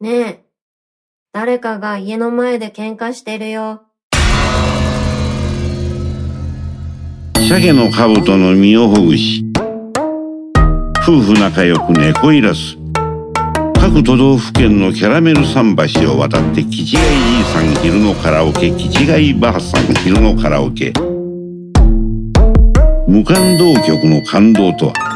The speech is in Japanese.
ねえ、誰かが家の前で喧嘩してるよ。鮭の兜の身をほぐし夫婦仲良く猫いらす。各都道府県のキャラメル桟橋を渡ってキチガイじいさん昼のカラオケキチガイばあさん昼のカラオケ。無感動曲の感動とは？